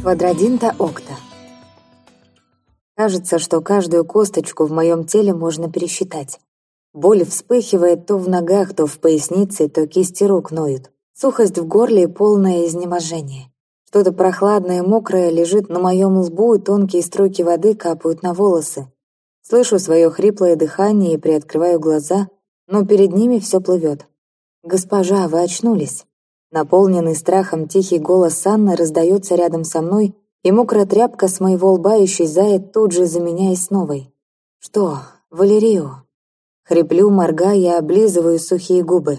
Квадрадинта окта. Кажется, что каждую косточку в моем теле можно пересчитать. Боль вспыхивает то в ногах, то в пояснице, то кисти рук ноют. Сухость в горле и полное изнеможение. Что-то прохладное и мокрое лежит на моем лбу, и тонкие струйки воды капают на волосы. Слышу свое хриплое дыхание и приоткрываю глаза, но перед ними все плывет. «Госпожа, вы очнулись?» Наполненный страхом тихий голос Анны раздается рядом со мной, и мокрая тряпка с моего лба исчезает, тут же заменяясь новой. «Что, Валерию?» Хриплю, моргая, облизываю сухие губы.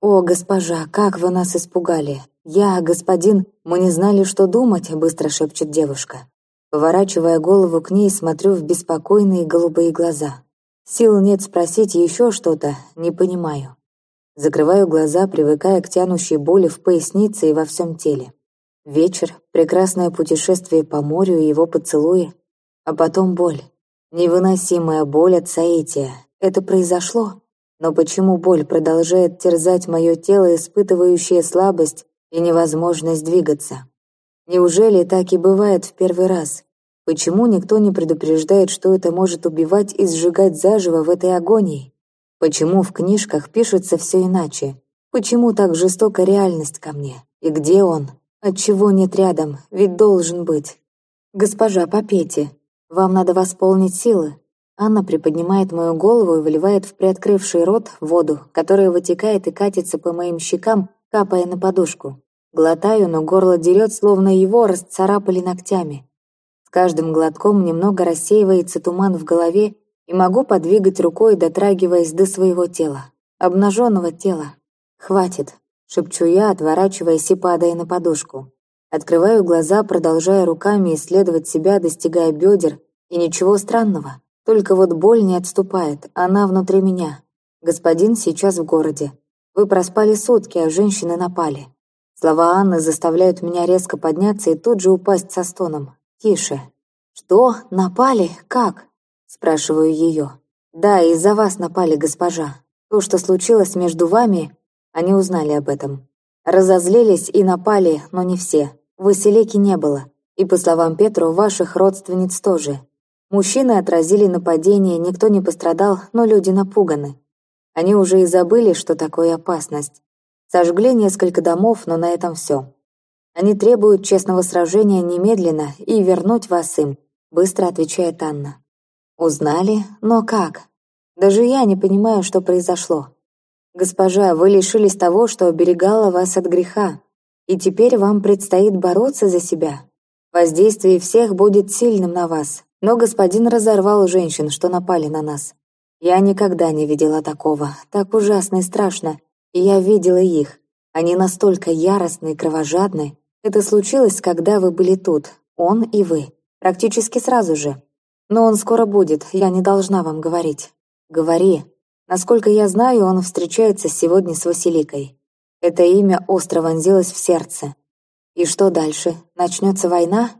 «О, госпожа, как вы нас испугали! Я, господин, мы не знали, что думать», — быстро шепчет девушка. Поворачивая голову к ней, смотрю в беспокойные голубые глаза. Сил нет спросить еще что-то, не понимаю. Закрываю глаза, привыкая к тянущей боли в пояснице и во всем теле. Вечер, прекрасное путешествие по морю и его поцелуи, а потом боль. Невыносимая боль от соития. Это произошло? Но почему боль продолжает терзать мое тело, испытывающее слабость и невозможность двигаться? Неужели так и бывает в первый раз? Почему никто не предупреждает, что это может убивать и сжигать заживо в этой агонии? Почему в книжках пишется все иначе? Почему так жестока реальность ко мне? И где он? Отчего нет рядом? Ведь должен быть. Госпожа, попейте. Вам надо восполнить силы. Анна приподнимает мою голову и выливает в приоткрывший рот воду, которая вытекает и катится по моим щекам, капая на подушку. Глотаю, но горло дерет, словно его расцарапали ногтями. С каждым глотком немного рассеивается туман в голове, и могу подвигать рукой, дотрагиваясь до своего тела. Обнаженного тела. «Хватит», — шепчу я, отворачиваясь и падая на подушку. Открываю глаза, продолжая руками исследовать себя, достигая бедер, и ничего странного. Только вот боль не отступает, она внутри меня. Господин сейчас в городе. Вы проспали сутки, а женщины напали. Слова Анны заставляют меня резко подняться и тут же упасть со стоном. «Тише». «Что? Напали? Как?» Спрашиваю ее. «Да, из-за вас напали, госпожа. То, что случилось между вами, они узнали об этом. Разозлились и напали, но не все. Василики не было. И, по словам Петру, ваших родственниц тоже. Мужчины отразили нападение, никто не пострадал, но люди напуганы. Они уже и забыли, что такое опасность. Сожгли несколько домов, но на этом все. Они требуют честного сражения немедленно и вернуть вас им», быстро отвечает Анна. «Узнали? Но как? Даже я не понимаю, что произошло. Госпожа, вы лишились того, что оберегало вас от греха, и теперь вам предстоит бороться за себя. Воздействие всех будет сильным на вас, но господин разорвал женщин, что напали на нас. Я никогда не видела такого, так ужасно и страшно, и я видела их. Они настолько яростны и кровожадны. Это случилось, когда вы были тут, он и вы, практически сразу же. Но он скоро будет, я не должна вам говорить. Говори. Насколько я знаю, он встречается сегодня с Василикой. Это имя остро вонзилось в сердце. И что дальше? Начнется война?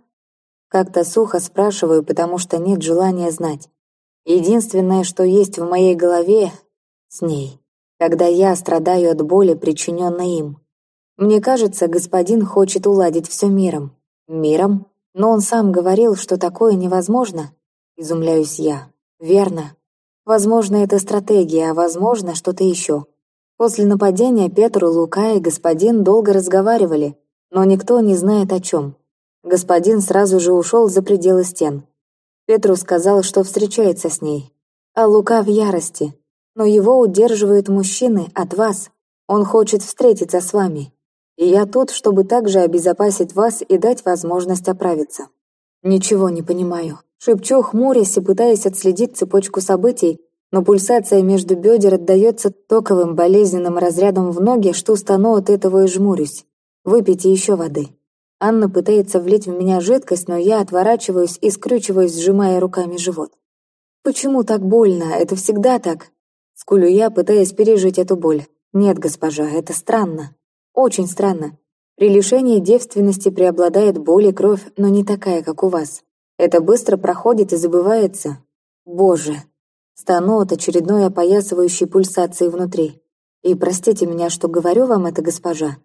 Как-то сухо спрашиваю, потому что нет желания знать. Единственное, что есть в моей голове — с ней. Когда я страдаю от боли, причиненной им. Мне кажется, господин хочет уладить все миром. Миром? Но он сам говорил, что такое невозможно. Изумляюсь я. Верно. Возможно, это стратегия, а возможно, что-то еще. После нападения Петру, Лука и господин долго разговаривали, но никто не знает о чем. Господин сразу же ушел за пределы стен. Петру сказал, что встречается с ней. А Лука в ярости. Но его удерживают мужчины от вас. Он хочет встретиться с вами. И я тут, чтобы также обезопасить вас и дать возможность оправиться. Ничего не понимаю. Шепчу, хмурясь и пытаясь отследить цепочку событий, но пульсация между бедер отдается токовым болезненным разрядом в ноги, что стану от этого и жмурюсь. Выпейте еще воды. Анна пытается влить в меня жидкость, но я отворачиваюсь и скрючиваюсь, сжимая руками живот. «Почему так больно? Это всегда так?» Скулю я, пытаясь пережить эту боль. «Нет, госпожа, это странно. Очень странно. При лишении девственности преобладает боль и кровь, но не такая, как у вас. Это быстро проходит и забывается. Боже! Стану от очередной опоясывающей пульсации внутри. И простите меня, что говорю вам это, госпожа,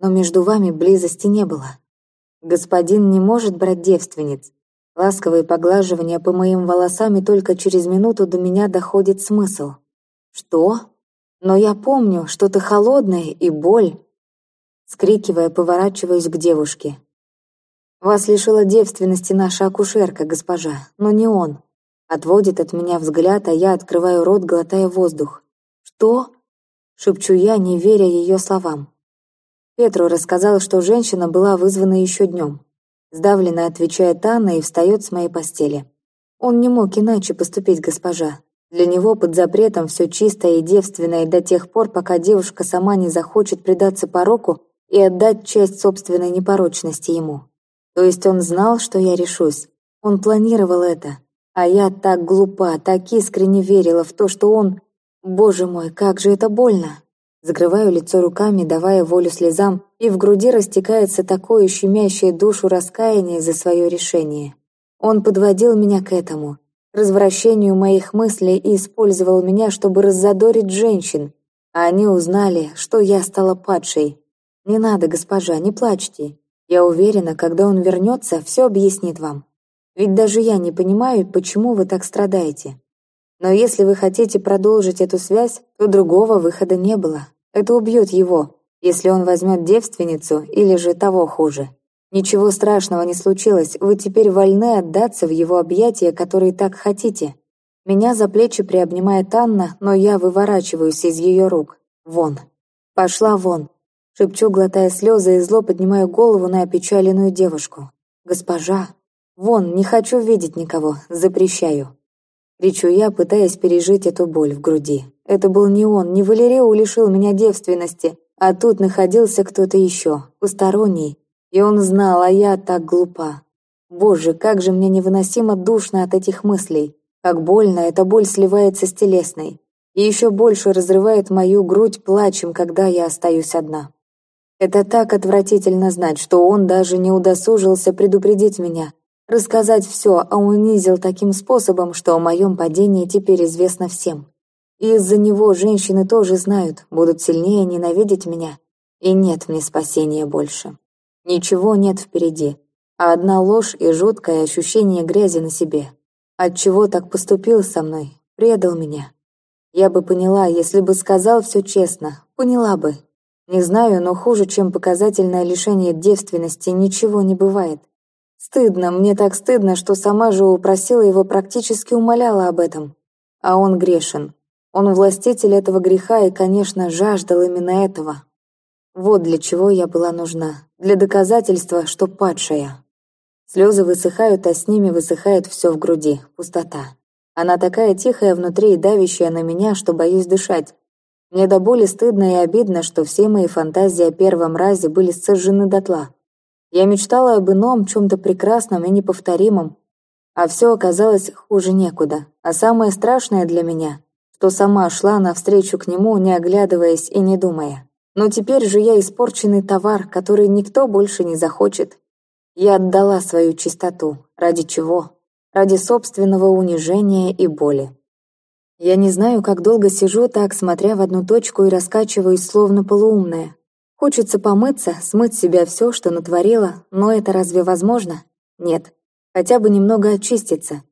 но между вами близости не было. Господин не может брать девственниц. Ласковые поглаживания по моим волосам, и только через минуту до меня доходит смысл. Что? Но я помню, что-то холодное и боль. Скрикивая, поворачиваюсь к девушке. «Вас лишила девственности наша акушерка, госпожа, но не он». Отводит от меня взгляд, а я открываю рот, глотая воздух. «Что?» — шепчу я, не веря ее словам. Петру рассказал, что женщина была вызвана еще днем. Сдавленно отвечает Анна и встает с моей постели. Он не мог иначе поступить, госпожа. Для него под запретом все чистое и девственное до тех пор, пока девушка сама не захочет предаться пороку и отдать часть собственной непорочности ему. То есть он знал, что я решусь. Он планировал это. А я так глупа, так искренне верила в то, что он... Боже мой, как же это больно! Закрываю лицо руками, давая волю слезам, и в груди растекается такое щемящее душу раскаяние за свое решение. Он подводил меня к этому, развращению моих мыслей и использовал меня, чтобы раззадорить женщин, а они узнали, что я стала падшей, «Не надо, госпожа, не плачьте. Я уверена, когда он вернется, все объяснит вам. Ведь даже я не понимаю, почему вы так страдаете. Но если вы хотите продолжить эту связь, то другого выхода не было. Это убьет его, если он возьмет девственницу или же того хуже. Ничего страшного не случилось, вы теперь вольны отдаться в его объятия, которые так хотите. Меня за плечи приобнимает Анна, но я выворачиваюсь из ее рук. Вон. Пошла вон. Шепчу, глотая слезы, и зло поднимаю голову на опечаленную девушку. «Госпожа! Вон, не хочу видеть никого, запрещаю!» Кричу я, пытаясь пережить эту боль в груди. Это был не он, не Валерио лишил меня девственности, а тут находился кто-то еще, посторонний. И он знал, а я так глупа. Боже, как же мне невыносимо душно от этих мыслей. Как больно эта боль сливается с телесной. И еще больше разрывает мою грудь плачем, когда я остаюсь одна. Это так отвратительно знать, что он даже не удосужился предупредить меня, рассказать все, а унизил таким способом, что о моем падении теперь известно всем. И из-за него женщины тоже знают, будут сильнее ненавидеть меня. И нет мне спасения больше. Ничего нет впереди, а одна ложь и жуткое ощущение грязи на себе. Отчего так поступил со мной, предал меня. Я бы поняла, если бы сказал все честно, поняла бы, не знаю, но хуже, чем показательное лишение девственности, ничего не бывает. Стыдно, мне так стыдно, что сама же упросила его, практически умоляла об этом. А он грешен. Он властитель этого греха и, конечно, жаждал именно этого. Вот для чего я была нужна. Для доказательства, что падшая. Слезы высыхают, а с ними высыхает все в груди. Пустота. Она такая тихая внутри и давящая на меня, что боюсь дышать. Мне до боли стыдно и обидно, что все мои фантазии о первом разе были сожжены дотла. Я мечтала об ином, чем-то прекрасном и неповторимом, а все оказалось хуже некуда. А самое страшное для меня, что сама шла навстречу к нему, не оглядываясь и не думая. Но теперь же я испорченный товар, который никто больше не захочет. Я отдала свою чистоту. Ради чего? Ради собственного унижения и боли. Я не знаю, как долго сижу так, смотря в одну точку и раскачиваюсь, словно полуумная. Хочется помыться, смыть с себя все, что натворила, но это разве возможно? Нет. Хотя бы немного очиститься.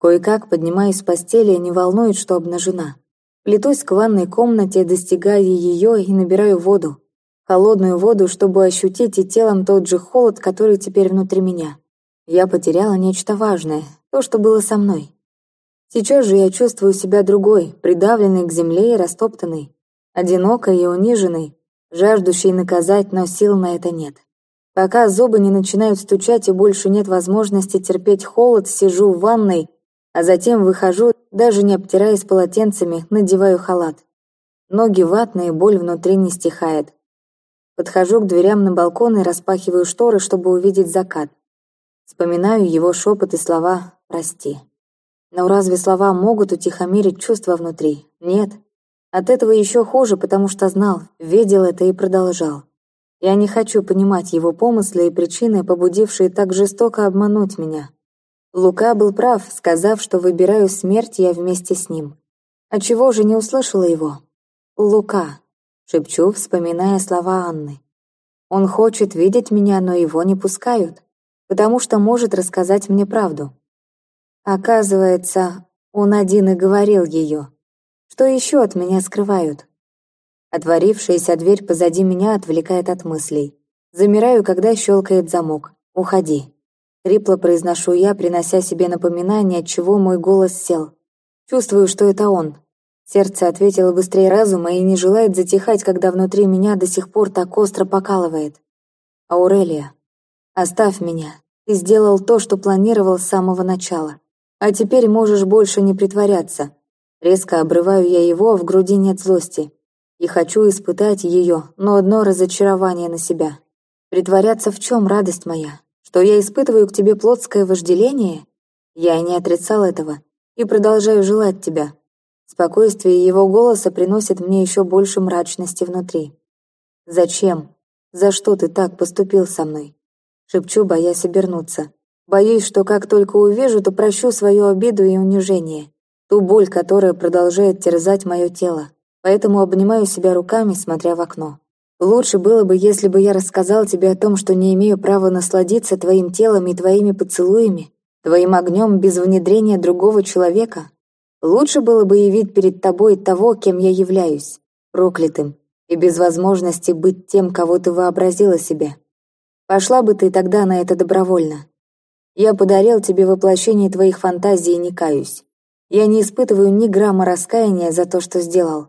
Кое-как поднимаюсь с постели и не волнует, что обнажена. Плетусь к ванной комнате, достигаю ее и набираю воду. Холодную воду, чтобы ощутить и телом тот же холод, который теперь внутри меня. Я потеряла нечто важное, то, что было со мной. Сейчас же я чувствую себя другой, придавленной к земле и растоптанной, одинокой и униженной, жаждущей наказать, но сил на это нет. Пока зубы не начинают стучать и больше нет возможности терпеть холод, сижу в ванной, а затем выхожу, даже не обтираясь полотенцами, надеваю халат. Ноги ватные, боль внутри не стихает. Подхожу к дверям на балкон и распахиваю шторы, чтобы увидеть закат. Вспоминаю его шепот и слова «прости». Но разве слова могут утихомирить чувства внутри? Нет. От этого еще хуже, потому что знал, видел это и продолжал. Я не хочу понимать его помыслы и причины, побудившие так жестоко обмануть меня. Лука был прав, сказав, что выбираю смерть я вместе с ним. А чего же не услышала его? «Лука», — шепчу, вспоминая слова Анны. Он хочет видеть меня, но его не пускают, потому что может рассказать мне правду. Оказывается, он один и говорил ее. Что еще от меня скрывают? Отворившаяся дверь позади меня отвлекает от мыслей. Замираю, когда щелкает замок. «Уходи». Хрипло произношу я, принося себе напоминание, от чего мой голос сел. Чувствую, что это он. Сердце ответило быстрее разума и не желает затихать, когда внутри меня до сих пор так остро покалывает. «Аурелия, оставь меня. Ты сделал то, что планировал с самого начала. А теперь можешь больше не притворяться». Резко обрываю я его, в груди нет злости и хочу испытать ее, но одно разочарование на себя. Притворяться в чем радость моя? Что я испытываю к тебе плотское вожделение? Я и не отрицал этого, и продолжаю желать тебя. Спокойствие его голоса приносит мне еще больше мрачности внутри. «Зачем? За что ты так поступил со мной?» Шепчу, боясь обернуться. Боюсь, что как только увижу, то прощу свою обиду и унижение. Ту боль, которая продолжает терзать мое тело поэтому обнимаю себя руками, смотря в окно. Лучше было бы, если бы я рассказал тебе о том, что не имею права насладиться твоим телом и твоими поцелуями, твоим огнем без внедрения другого человека. Лучше было бы явить перед тобой того, кем я являюсь, проклятым, и без возможности быть тем, кого ты вообразила себе. Пошла бы ты тогда на это добровольно. Я подарил тебе воплощение твоих фантазий и не каюсь. Я не испытываю ни грамма раскаяния за то, что сделал.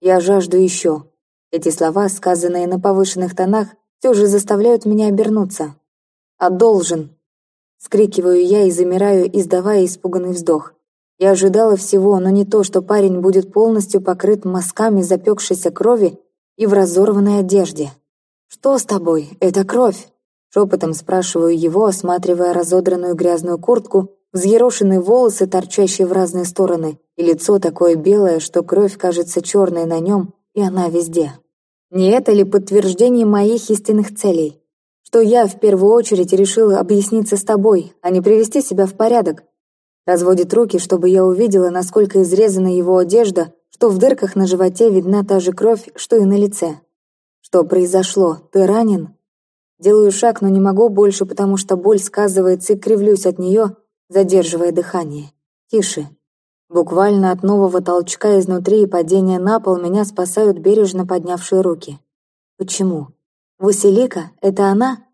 Я жажду еще. Эти слова, сказанные на повышенных тонах, все же заставляют меня обернуться. «А должен!» Скрикиваю я и замираю, издавая испуганный вздох. Я ожидала всего, но не то, что парень будет полностью покрыт мазками запекшейся крови и в разорванной одежде. «Что с тобой? Это кровь!» Шепотом спрашиваю его, осматривая разодранную грязную куртку, взъерошенные волосы, торчащие в разные стороны, и лицо такое белое, что кровь кажется черной на нем, и она везде. Не это ли подтверждение моих истинных целей? Что я в первую очередь решила объясниться с тобой, а не привести себя в порядок? Разводит руки, чтобы я увидела, насколько изрезана его одежда, что в дырках на животе видна та же кровь, что и на лице. Что произошло? Ты ранен? Делаю шаг, но не могу больше, потому что боль сказывается и кривлюсь от нее, задерживая дыхание. Тише. Буквально от нового толчка изнутри и падения на пол меня спасают бережно поднявшие руки. Почему? Василика? Это она?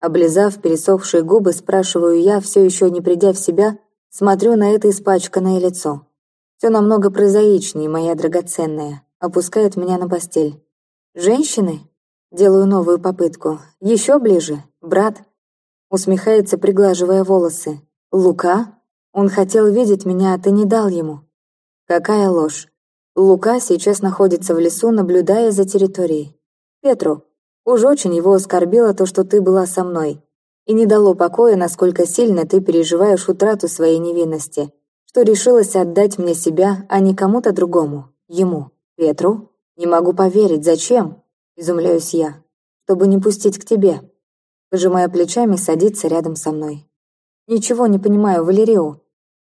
Облизав пересохшие губы, спрашиваю я, все еще не придя в себя, смотрю на это испачканное лицо. Все намного прозаичнее, моя драгоценная. Опускает меня на постель. Женщины? Делаю новую попытку. Еще ближе. Брат? Усмехается, приглаживая волосы. Лука? Он хотел видеть меня, а ты не дал ему. Какая ложь. Лука сейчас находится в лесу, наблюдая за территорией. Петру, уж очень его оскорбило то, что ты была со мной. И не дало покоя, насколько сильно ты переживаешь утрату своей невинности, что решилась отдать мне себя, а не кому-то другому, ему, Петру. Не могу поверить, зачем? Изумляюсь я. Чтобы не пустить к тебе. Пожимая плечами, садится рядом со мной. Ничего не понимаю, Валерио.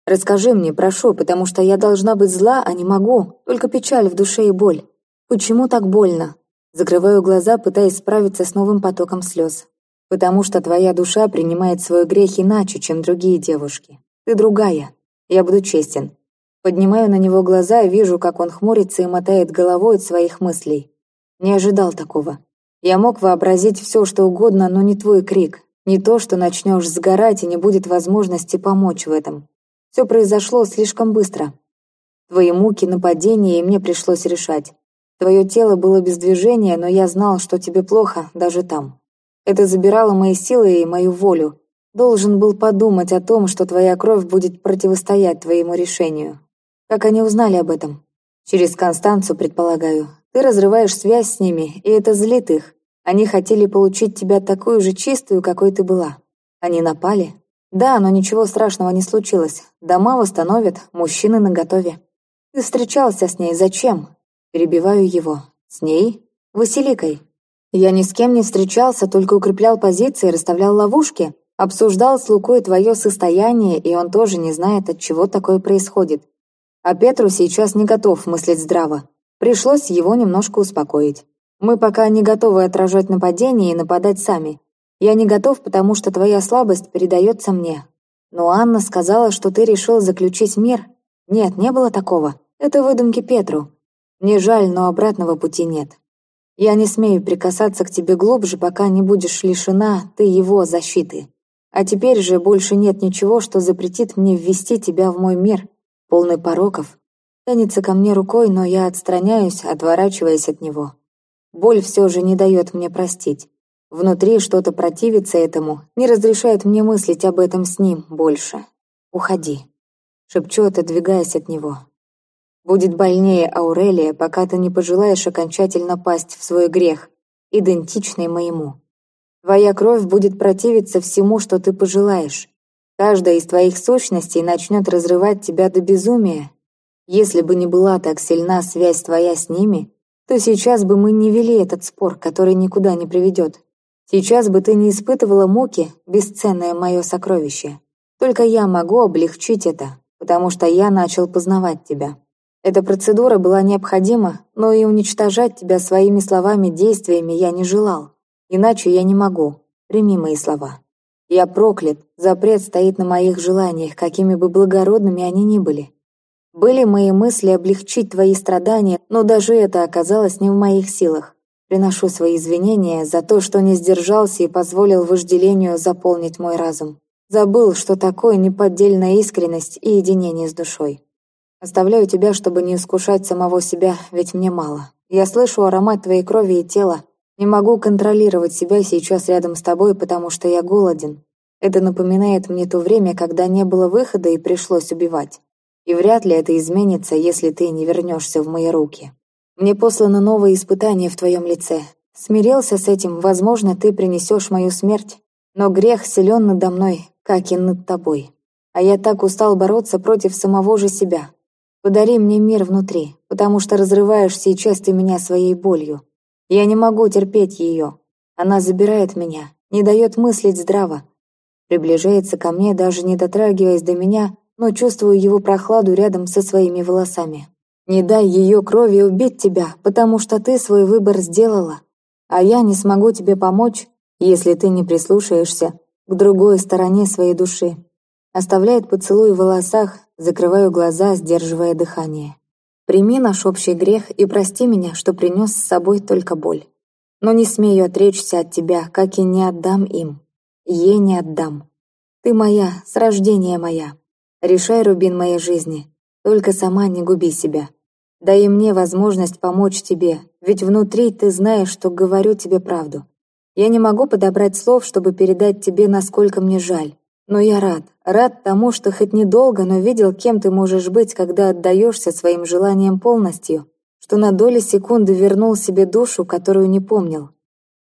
Расскажи мне, прошу, потому что я должна быть зла, а не могу. Только печаль в душе и боль. Почему так больно? Закрываю глаза, пытаясь справиться с новым потоком слез. Потому что твоя душа принимает свой грех иначе, чем другие девушки. Ты другая. Я буду честен. Поднимаю на него глаза и вижу, как он хмурится и мотает головой от своих мыслей. Не ожидал такого. Я мог вообразить все, что угодно, но не твой крик. Не то, что начнешь сгорать и не будет возможности помочь в этом. Все произошло слишком быстро. Твои муки, нападения, и мне пришлось решать. Твое тело было без движения, но я знал, что тебе плохо даже там. Это забирало мои силы и мою волю. Должен был подумать о том, что твоя кровь будет противостоять твоему решению. Как они узнали об этом? Через Констанцу, предполагаю. Ты разрываешь связь с ними, и это злит их. Они хотели получить тебя такую же чистую, какой ты была. Они напали, да, но ничего страшного не случилось. Дома восстановят, мужчины наготове. Ты встречался с ней, зачем? Перебиваю его. С ней? Василикой. Я ни с кем не встречался, только укреплял позиции, расставлял ловушки. Обсуждал с Лукой твое состояние, и он тоже не знает, от чего такое происходит. А Петру сейчас не готов мыслить здраво. Пришлось его немножко успокоить. Мы пока не готовы отражать нападение и нападать сами. Я не готов, потому что твоя слабость передается мне. Но Анна сказала, что ты решил заключить мир. Нет, не было такого. Это выдумки Петру. Мне жаль, но обратного пути нет. Я не смею прикасаться к тебе глубже, пока не будешь лишена ты его защиты. А теперь же больше нет ничего, что запретит мне ввести тебя в мой мир, полный пороков. Тянется ко мне рукой, но я отстраняюсь, отворачиваясь от него. Боль все же не дает мне простить. Внутри что-то противится этому, не разрешает мне мыслить об этом с ним больше. «Уходи», — шепчу, отодвигаясь от него. «Будет больнее, Аурелия, пока ты не пожелаешь окончательно пасть в свой грех, идентичный моему. Твоя кровь будет противиться всему, что ты пожелаешь. Каждая из твоих сущностей начнет разрывать тебя до безумия. Если бы не была так сильна связь твоя с ними, то сейчас бы мы не вели этот спор, который никуда не приведет. Сейчас бы ты не испытывала муки, бесценное мое сокровище. Только я могу облегчить это, потому что я начал познавать тебя. Эта процедура была необходима, но и уничтожать тебя своими словами, действиями я не желал. Иначе я не могу. Прими мои слова. Я проклят, запрет стоит на моих желаниях, какими бы благородными они ни были. Были мои мысли облегчить твои страдания, но даже это оказалось не в моих силах. Приношу свои извинения за то, что не сдержался и позволил вожделению заполнить мой разум. Забыл, что такое неподдельная искренность и единение с душой. Оставляю тебя, чтобы не искушать самого себя, ведь мне мало. Я слышу аромат твоей крови и тела, не могу контролировать себя сейчас рядом с тобой, потому что я голоден. Это напоминает мне то время, когда не было выхода и пришлось убивать. И вряд ли это изменится, если ты не вернешься в мои руки. Мне послано новое испытание в твоем лице. Смирился с этим, возможно, ты принесешь мою смерть. Но грех силен надо мной, как и над тобой. А я так устал бороться против самого же себя. Подари мне мир внутри, потому что разрываешь сейчас ты меня своей болью. Я не могу терпеть ее. Она забирает меня, не дает мыслить здраво. Приближается ко мне, даже не дотрагиваясь до меня, но чувствую его прохладу рядом со своими волосами. Не дай ее крови убить тебя, потому что ты свой выбор сделала. А я не смогу тебе помочь, если ты не прислушаешься к другой стороне своей души. Оставляет поцелуй в волосах, закрываю глаза, сдерживая дыхание. Прими наш общий грех и прости меня, что принес с собой только боль. Но не смею отречься от тебя, как и не отдам им. Ей не отдам. Ты моя, с рождения моя. Решай, Рубин моей жизни. Только сама не губи себя. Дай мне возможность помочь тебе, ведь внутри ты знаешь, что говорю тебе правду. Я не могу подобрать слов, чтобы передать тебе, насколько мне жаль. Но я рад, рад тому, что хоть недолго, но видел, кем ты можешь быть, когда отдаешься своим желаниям полностью, что на доли секунды вернул себе душу, которую не помнил.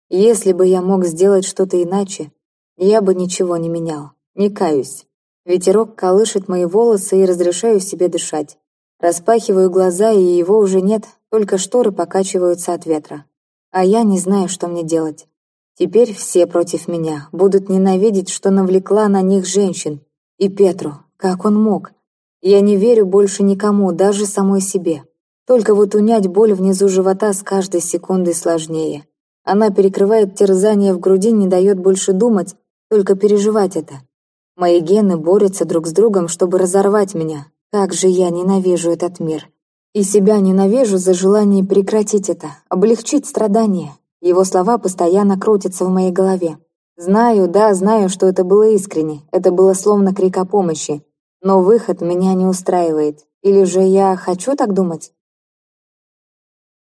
Если бы я мог сделать что-то иначе, я бы ничего не менял. Не каюсь. Ветерок колышет мои волосы и разрешаю себе дышать. Распахиваю глаза, и его уже нет, только шторы покачиваются от ветра. А я не знаю, что мне делать. Теперь все против меня, будут ненавидеть, что навлекла на них женщин. И Петру, как он мог? Я не верю больше никому, даже самой себе. Только вот унять боль внизу живота с каждой секундой сложнее. Она перекрывает терзание в груди, не дает больше думать, только переживать это. Мои гены борются друг с другом, чтобы разорвать меня. Как же я ненавижу этот мир. И себя ненавижу за желание прекратить это, облегчить страдания. Его слова постоянно крутятся в моей голове. Знаю, да, знаю, что это было искренне. Это было словно крик о помощи. Но выход меня не устраивает. Или же я хочу так думать?